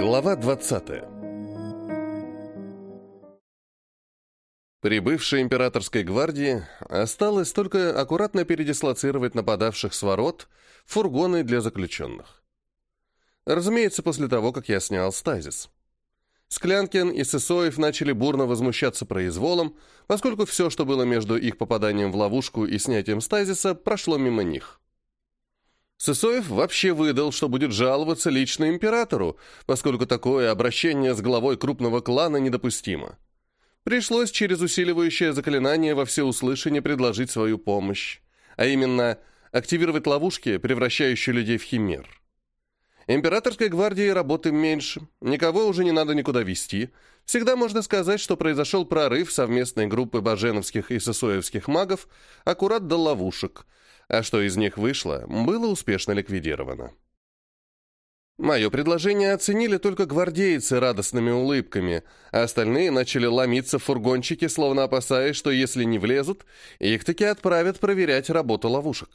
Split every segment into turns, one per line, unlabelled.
Глава 20 Прибывшей императорской гвардии осталось только аккуратно передислоцировать нападавших с ворот фургоны для заключенных. Разумеется, после того, как я снял стазис. Склянкин и Сысоев начали бурно возмущаться произволом, поскольку все, что было между их попаданием в ловушку и снятием стазиса, прошло мимо них. Сысоев вообще выдал, что будет жаловаться лично императору, поскольку такое обращение с главой крупного клана недопустимо. Пришлось через усиливающее заклинание во всеуслышание предложить свою помощь, а именно активировать ловушки, превращающие людей в химер. Императорской гвардии работы меньше, никого уже не надо никуда вести. Всегда можно сказать, что произошел прорыв совместной группы баженовских и сосоевских магов аккурат до ловушек – а что из них вышло, было успешно ликвидировано. Мое предложение оценили только гвардейцы радостными улыбками, а остальные начали ломиться в фургончики, словно опасаясь, что если не влезут, их таки отправят проверять работу ловушек.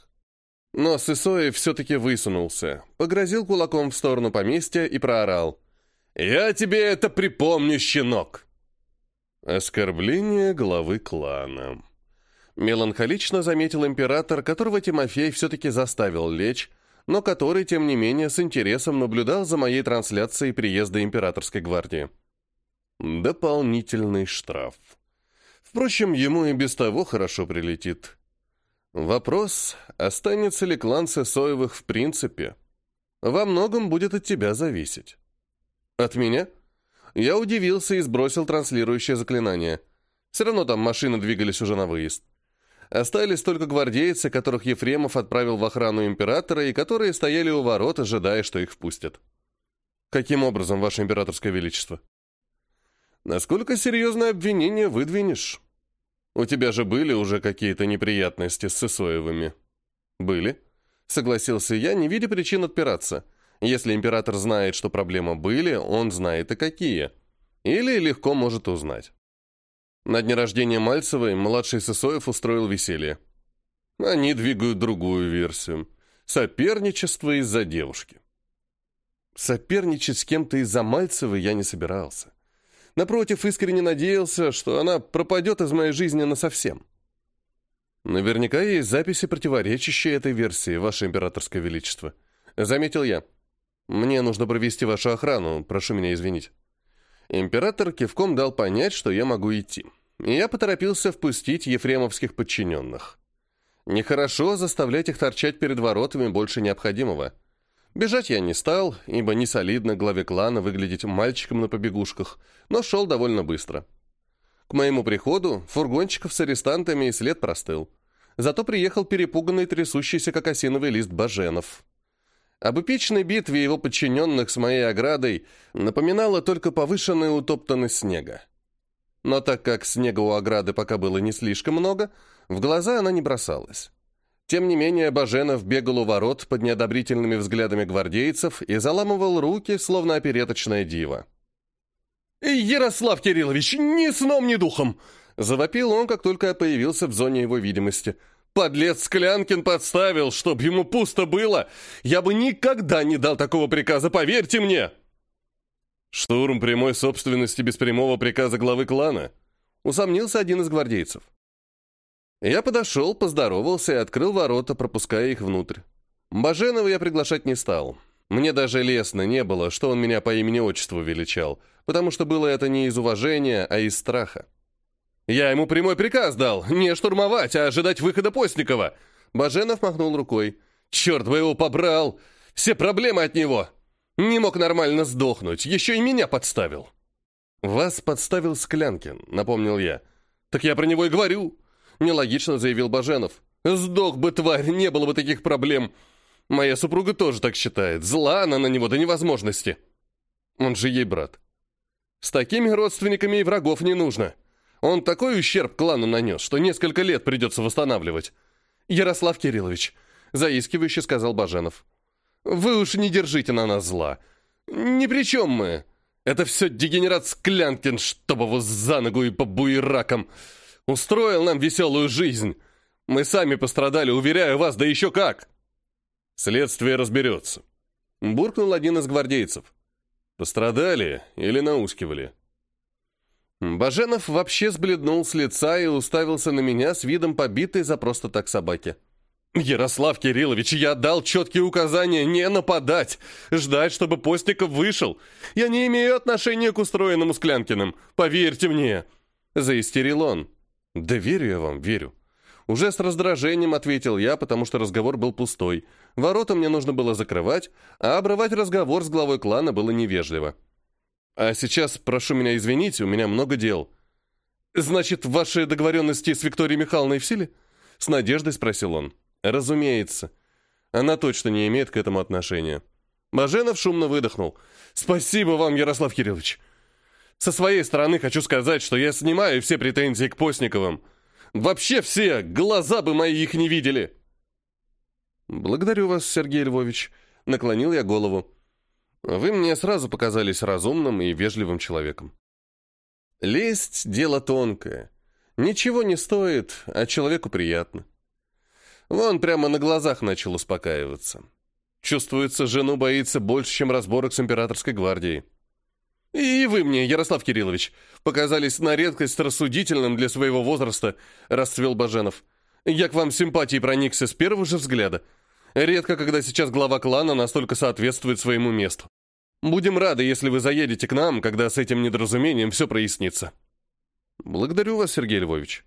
Но Сысоев все-таки высунулся, погрозил кулаком в сторону поместья и проорал. «Я тебе это припомню, щенок!» Оскорбление главы клана. Меланхолично заметил император, которого Тимофей все-таки заставил лечь, но который, тем не менее, с интересом наблюдал за моей трансляцией приезда императорской гвардии. Дополнительный штраф. Впрочем, ему и без того хорошо прилетит. Вопрос, останется ли клан Сесоевых в принципе, во многом будет от тебя зависеть. От меня? Я удивился и сбросил транслирующее заклинание. Все равно там машины двигались уже на выезд. Остались только гвардейцы, которых Ефремов отправил в охрану императора и которые стояли у ворот, ожидая, что их впустят. «Каким образом, Ваше Императорское Величество?» «Насколько серьезное обвинение выдвинешь? У тебя же были уже какие-то неприятности с Сысоевыми?» «Были», — согласился я, не видя причин отпираться. «Если император знает, что проблемы были, он знает и какие. Или легко может узнать». На дне рождения Мальцевой младший Сысоев устроил веселье. Они двигают другую версию. Соперничество из-за девушки. Соперничать с кем-то из-за Мальцевой я не собирался. Напротив, искренне надеялся, что она пропадет из моей жизни насовсем. Наверняка есть записи, противоречащие этой версии, Ваше Императорское Величество. Заметил я. Мне нужно провести вашу охрану, прошу меня извинить. Император кивком дал понять, что я могу идти я поторопился впустить ефремовских подчиненных. Нехорошо заставлять их торчать перед воротами больше необходимого. Бежать я не стал, ибо не солидно главе клана выглядеть мальчиком на побегушках, но шел довольно быстро. К моему приходу фургончиков с арестантами и след простыл. Зато приехал перепуганный трясущийся как осиновый лист Баженов. Об эпичной битве его подчиненных с моей оградой напоминала только повышенная утоптанность снега но так как снега у ограды пока было не слишком много, в глаза она не бросалась. Тем не менее, Баженов бегал у ворот под неодобрительными взглядами гвардейцев и заламывал руки, словно опереточная дива. «Ярослав Кириллович, ни сном, ни духом!» Завопил он, как только появился в зоне его видимости. «Подлец Склянкин подставил, чтоб ему пусто было! Я бы никогда не дал такого приказа, поверьте мне!» «Штурм прямой собственности без прямого приказа главы клана?» — усомнился один из гвардейцев. Я подошел, поздоровался и открыл ворота, пропуская их внутрь. Баженова я приглашать не стал. Мне даже лестно не было, что он меня по имени-отчеству величал, потому что было это не из уважения, а из страха. «Я ему прямой приказ дал, не штурмовать, а ожидать выхода Постникова!» Баженов махнул рукой. «Черт бы его побрал! Все проблемы от него!» Не мог нормально сдохнуть, еще и меня подставил. Вас подставил Склянкин, напомнил я. Так я про него и говорю, нелогично заявил Баженов. Сдох бы, тварь, не было бы таких проблем. Моя супруга тоже так считает. Зла она на него до невозможности. Он же ей брат. С такими родственниками и врагов не нужно. Он такой ущерб клану нанес, что несколько лет придется восстанавливать. Ярослав Кириллович, заискивающе сказал Баженов. Вы уж не держите на нас зла. Ни при чем мы. Это все дегенерат Склянкин, чтобы его за ногу и по буеракам. Устроил нам веселую жизнь. Мы сами пострадали, уверяю вас, да еще как. Следствие разберется. Буркнул один из гвардейцев. Пострадали или наускивали? Баженов вообще сбледнул с лица и уставился на меня с видом побитой за просто так собаки. «Ярослав Кириллович, я дал четкие указания не нападать, ждать, чтобы Постников вышел. Я не имею отношения к устроенному Склянкиным, поверьте мне!» Заистерил он. «Да верю я вам, верю». Уже с раздражением ответил я, потому что разговор был пустой. Ворота мне нужно было закрывать, а обрывать разговор с главой клана было невежливо. «А сейчас прошу меня извинить, у меня много дел». «Значит, ваши договоренности с Викторией Михайловной в силе?» С надеждой спросил он. Разумеется. Она точно не имеет к этому отношения. Баженов шумно выдохнул. «Спасибо вам, Ярослав Кириллович. Со своей стороны хочу сказать, что я снимаю все претензии к Постниковым. Вообще все, глаза бы мои их не видели!» «Благодарю вас, Сергей Львович», — наклонил я голову. «Вы мне сразу показались разумным и вежливым человеком». «Лесть — дело тонкое. Ничего не стоит, а человеку приятно». Вон прямо на глазах начал успокаиваться. Чувствуется, жену боится больше, чем разборок с императорской гвардией. «И вы мне, Ярослав Кириллович, показались на редкость рассудительным для своего возраста», — расцвел Баженов. «Я к вам симпатии проникся с первого же взгляда. Редко, когда сейчас глава клана настолько соответствует своему месту. Будем рады, если вы заедете к нам, когда с этим недоразумением все прояснится». «Благодарю вас, Сергей Львович»,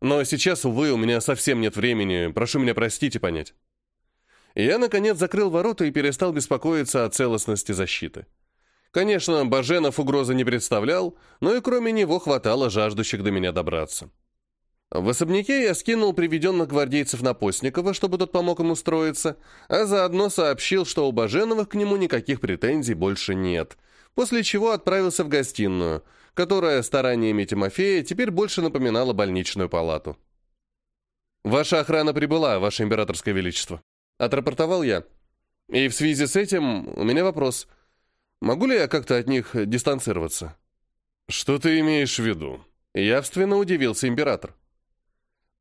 но сейчас, увы, у меня совсем нет времени, прошу меня простить и понять. Я, наконец, закрыл ворота и перестал беспокоиться о целостности защиты. Конечно, Баженов угрозы не представлял, но и кроме него хватало жаждущих до меня добраться. В особняке я скинул приведенных гвардейцев на Постникова, чтобы тот помог им устроиться, а заодно сообщил, что у Баженовых к нему никаких претензий больше нет, после чего отправился в гостиную – которая стараниями Тимофея теперь больше напоминала больничную палату. «Ваша охрана прибыла, Ваше Императорское Величество», — отрапортовал я. «И в связи с этим у меня вопрос. Могу ли я как-то от них дистанцироваться?» «Что ты имеешь в виду?» — явственно удивился император.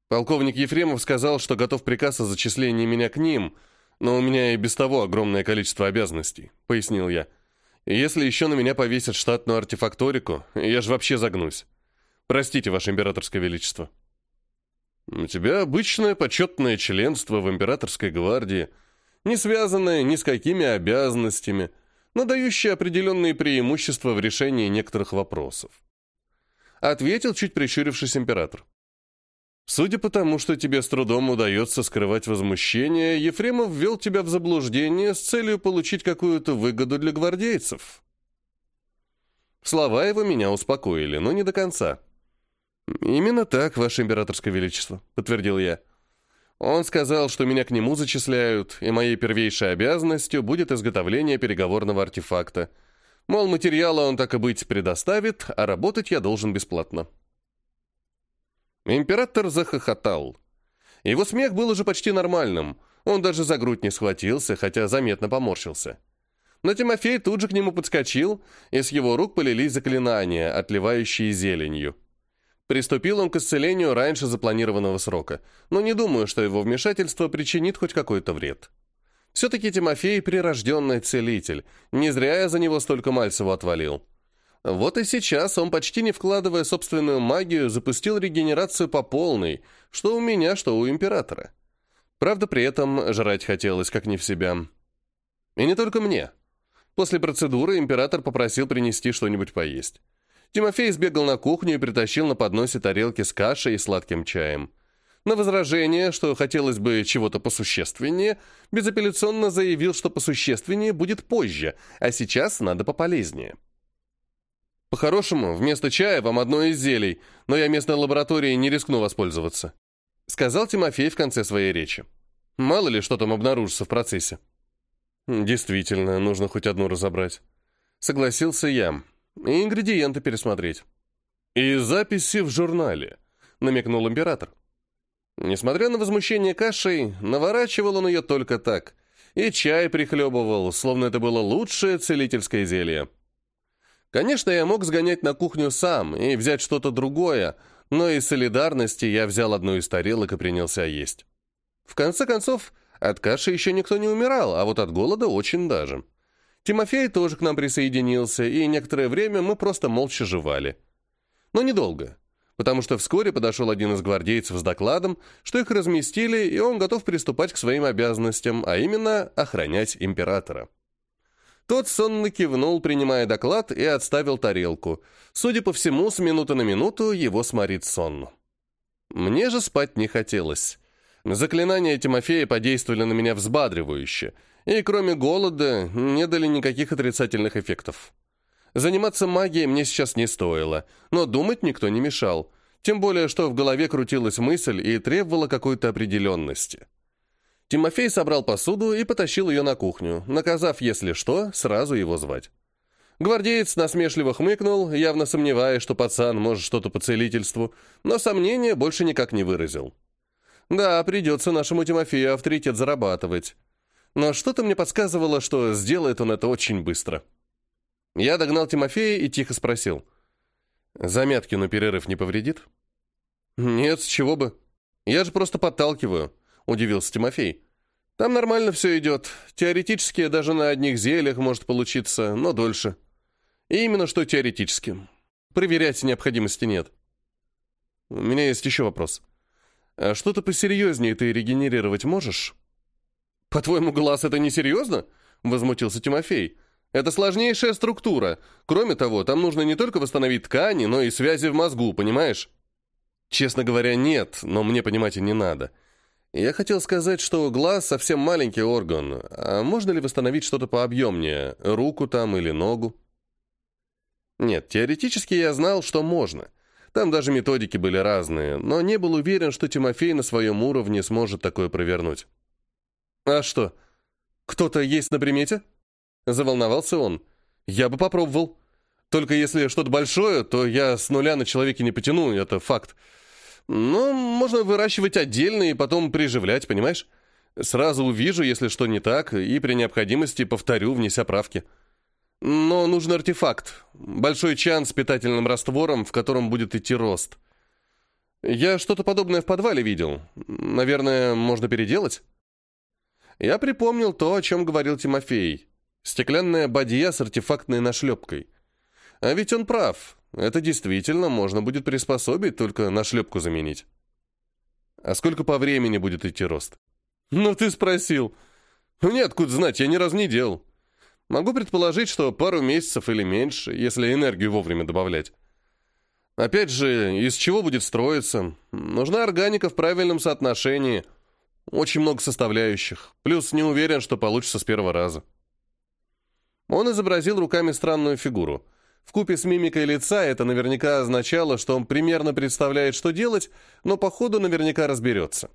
Полковник Ефремов сказал, что готов приказ о зачислении меня к ним, но у меня и без того огромное количество обязанностей, — пояснил я. — если еще на меня повесят штатную артефакторику, я же вообще загнусь. Простите, Ваше Императорское Величество. У тебя обычное почетное членство в Императорской гвардии, не связанное ни с какими обязанностями, но дающее определенные преимущества в решении некоторых вопросов. Ответил, чуть прищурившись император. Судя по тому, что тебе с трудом удается скрывать возмущение, Ефремов ввел тебя в заблуждение с целью получить какую-то выгоду для гвардейцев. Слова его меня успокоили, но не до конца. «Именно так, Ваше Императорское Величество», — подтвердил я. Он сказал, что меня к нему зачисляют, и моей первейшей обязанностью будет изготовление переговорного артефакта. Мол, материала он так и быть предоставит, а работать я должен бесплатно. Император захохотал. Его смех был уже почти нормальным. Он даже за грудь не схватился, хотя заметно поморщился. Но Тимофей тут же к нему подскочил, и с его рук полились заклинания, отливающие зеленью. Приступил он к исцелению раньше запланированного срока, но не думаю, что его вмешательство причинит хоть какой-то вред. Все-таки Тимофей – прирожденный целитель, не зря я за него столько Мальцеву отвалил. Вот и сейчас он, почти не вкладывая собственную магию, запустил регенерацию по полной, что у меня, что у императора. Правда, при этом жрать хотелось, как не в себя. И не только мне. После процедуры император попросил принести что-нибудь поесть. Тимофей сбегал на кухню и притащил на подносе тарелки с кашей и сладким чаем. На возражение, что хотелось бы чего-то посущественнее, безапелляционно заявил, что посущественнее будет позже, а сейчас надо пополезнее. По-хорошему, вместо чая вам одно из зелий, но я местной лаборатории не рискну воспользоваться», сказал Тимофей в конце своей речи. «Мало ли, что там обнаружится в процессе». «Действительно, нужно хоть одну разобрать». Согласился я. И ингредиенты пересмотреть. «И записи в журнале», — намекнул император. Несмотря на возмущение кашей, наворачивал он ее только так. И чай прихлебывал, словно это было лучшее целительское зелье. Конечно, я мог сгонять на кухню сам и взять что-то другое, но из солидарности я взял одну из тарелок и принялся есть. В конце концов, от каши еще никто не умирал, а вот от голода очень даже. Тимофей тоже к нам присоединился, и некоторое время мы просто молча жевали. Но недолго, потому что вскоре подошел один из гвардейцев с докладом, что их разместили, и он готов приступать к своим обязанностям, а именно охранять императора. Тот сонно кивнул, принимая доклад, и отставил тарелку. Судя по всему, с минуты на минуту его сморит сон. Мне же спать не хотелось. Заклинания Тимофея подействовали на меня взбадривающе, и кроме голода не дали никаких отрицательных эффектов. Заниматься магией мне сейчас не стоило, но думать никто не мешал, тем более что в голове крутилась мысль и требовала какой-то определенности. Тимофей собрал посуду и потащил ее на кухню, наказав, если что, сразу его звать. Гвардеец насмешливо хмыкнул, явно сомневаясь, что пацан может что-то по целительству, но сомнения больше никак не выразил. «Да, придется нашему Тимофею авторитет зарабатывать. Но что-то мне подсказывало, что сделает он это очень быстро». Я догнал Тимофея и тихо спросил. "Заметки на перерыв не повредит?» «Нет, с чего бы. Я же просто подталкиваю. — удивился Тимофей. «Там нормально все идет. Теоретически даже на одних зельях может получиться, но дольше. И именно что теоретически. Проверять необходимости нет. У меня есть еще вопрос. А что-то посерьезнее ты регенерировать можешь?» «По-твоему, глаз это несерьезно?» — возмутился Тимофей. «Это сложнейшая структура. Кроме того, там нужно не только восстановить ткани, но и связи в мозгу, понимаешь?» «Честно говоря, нет, но мне понимать и не надо». Я хотел сказать, что глаз совсем маленький орган. А можно ли восстановить что-то пообъемнее? Руку там или ногу? Нет, теоретически я знал, что можно. Там даже методики были разные, но не был уверен, что Тимофей на своем уровне сможет такое провернуть. «А что, кто-то есть на примете?» Заволновался он. «Я бы попробовал. Только если что-то большое, то я с нуля на человеке не потяну, это факт. Ну, можно выращивать отдельно и потом приживлять, понимаешь? Сразу увижу, если что не так, и при необходимости повторю, внеся правки. Но нужен артефакт. Большой чан с питательным раствором, в котором будет идти рост. Я что-то подобное в подвале видел. Наверное, можно переделать? Я припомнил то, о чем говорил Тимофей. Стеклянная бадья с артефактной нашлепкой. А ведь он прав. Это действительно можно будет приспособить, только на шлепку заменить. А сколько по времени будет идти рост? Ну ты спросил. Ну нет, откуда знать, я ни разу не делал. Могу предположить, что пару месяцев или меньше, если энергию вовремя добавлять. Опять же, из чего будет строиться? Нужна органика в правильном соотношении. Очень много составляющих. Плюс не уверен, что получится с первого раза. Он изобразил руками странную фигуру — в купе с мимикой лица это наверняка означало, что он примерно представляет, что делать, но по ходу наверняка разберется.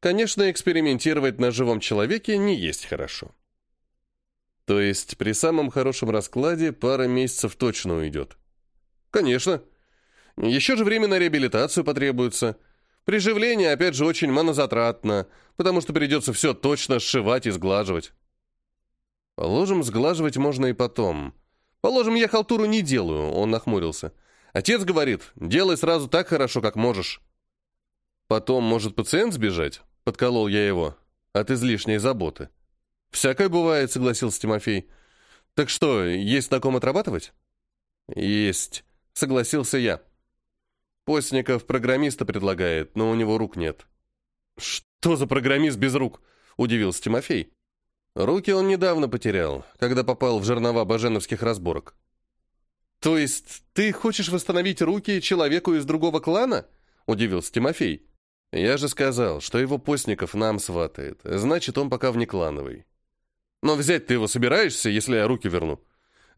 Конечно, экспериментировать на живом человеке не есть хорошо. То есть при самом хорошем раскладе пара месяцев точно уйдет. Конечно. Еще же время на реабилитацию потребуется. Приживление, опять же, очень монозатратно, потому что придется все точно сшивать и сглаживать. Ложим сглаживать можно и потом – Положим, я халтуру не делаю, он нахмурился. Отец говорит, делай сразу так хорошо, как можешь. Потом может пациент сбежать, подколол я его, от излишней заботы. Всякое бывает, согласился Тимофей. Так что, есть знаком отрабатывать? Есть, согласился я. Постников программиста предлагает, но у него рук нет. Что за программист без рук? Удивился Тимофей. Руки он недавно потерял, когда попал в жернова баженовских разборок. «То есть ты хочешь восстановить руки человеку из другого клана?» – удивился Тимофей. «Я же сказал, что его постников нам сватает, значит, он пока внеклановый». «Но взять ты его собираешься, если я руки верну?»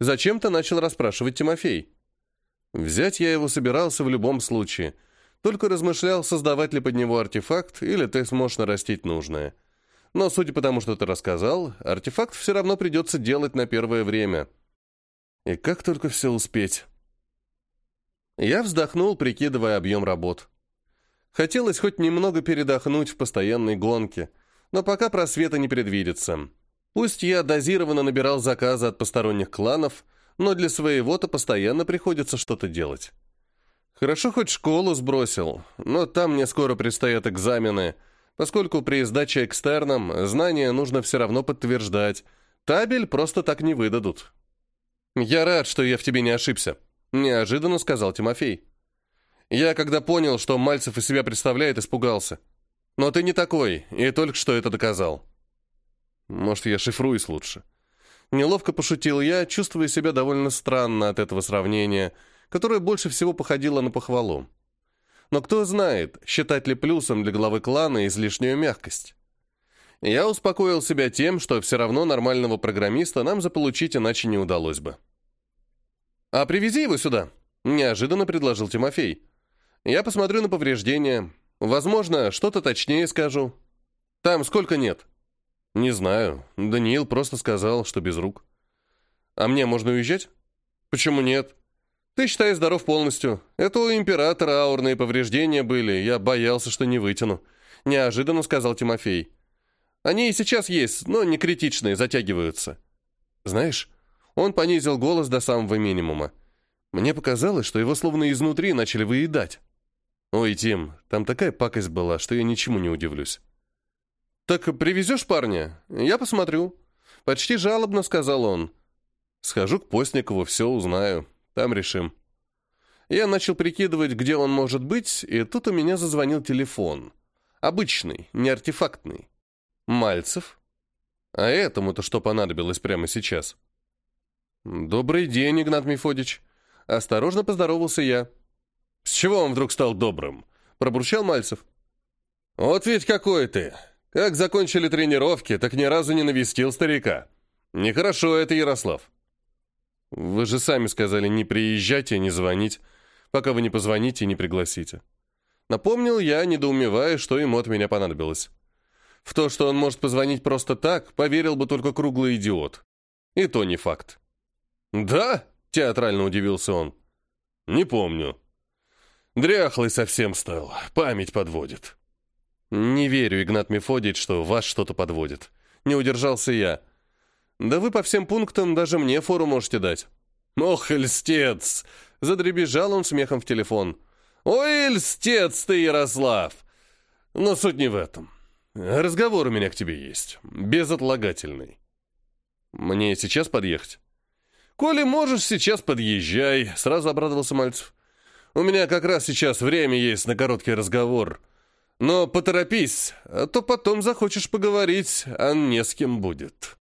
Зачем-то начал расспрашивать Тимофей. «Взять я его собирался в любом случае, только размышлял, создавать ли под него артефакт, или ты сможешь нарастить нужное». Но судя по тому, что ты рассказал, артефакт все равно придется делать на первое время. И как только все успеть? Я вздохнул, прикидывая объем работ. Хотелось хоть немного передохнуть в постоянной гонке, но пока просвета не предвидится. Пусть я дозированно набирал заказы от посторонних кланов, но для своего-то постоянно приходится что-то делать. Хорошо хоть школу сбросил, но там мне скоро предстоят экзамены — поскольку при сдаче экстерном знания нужно все равно подтверждать. Табель просто так не выдадут. «Я рад, что я в тебе не ошибся», — неожиданно сказал Тимофей. «Я, когда понял, что Мальцев из себя представляет, испугался. Но ты не такой, и только что это доказал». «Может, я шифруюсь лучше». Неловко пошутил я, чувствуя себя довольно странно от этого сравнения, которое больше всего походило на похвалу. Но кто знает, считать ли плюсом для главы клана излишнюю мягкость. Я успокоил себя тем, что все равно нормального программиста нам заполучить иначе не удалось бы. «А привези его сюда», — неожиданно предложил Тимофей. «Я посмотрю на повреждения. Возможно, что-то точнее скажу. Там сколько нет?» «Не знаю. Даниил просто сказал, что без рук». «А мне можно уезжать?» «Почему нет?» Ты, считай, здоров полностью. Это у императора аурные повреждения были, я боялся, что не вытяну. Неожиданно сказал Тимофей. Они и сейчас есть, но не критичные, затягиваются. Знаешь, он понизил голос до самого минимума. Мне показалось, что его словно изнутри начали выедать. Ой, Тим, там такая пакость была, что я ничему не удивлюсь. «Так привезешь парня? Я посмотрю». Почти жалобно сказал он. «Схожу к Постникову, все узнаю». Там решим. Я начал прикидывать, где он может быть, и тут у меня зазвонил телефон. Обычный, не артефактный. Мальцев? А этому-то что понадобилось прямо сейчас? «Добрый день, Игнат Мефодич!» Осторожно поздоровался я. «С чего он вдруг стал добрым?» Пробурчал Мальцев. «Вот ведь какой ты! Как закончили тренировки, так ни разу не навестил старика. Нехорошо это, Ярослав. Вы же сами сказали не приезжать и не звонить, пока вы не позвоните и не пригласите. Напомнил я, недоумевая, что ему от меня понадобилось. В то, что он может позвонить просто так, поверил бы только круглый идиот. И то не факт. «Да?» — театрально удивился он. «Не помню». «Дряхлый совсем стал, память подводит». «Не верю, Игнат Мефодич, что вас что-то подводит. Не удержался я. Да вы по всем пунктам даже мне фору можете дать». «Ох, льстец!» — задребезжал он смехом в телефон. «Ой, льстец ты, Ярослав!» «Но суть не в этом. Разговор у меня к тебе есть. Безотлагательный». «Мне сейчас подъехать?» «Коли можешь, сейчас подъезжай», — сразу обрадовался Мальцев. «У меня как раз сейчас время есть на короткий разговор. Но поторопись, а то потом захочешь поговорить, а не с кем будет».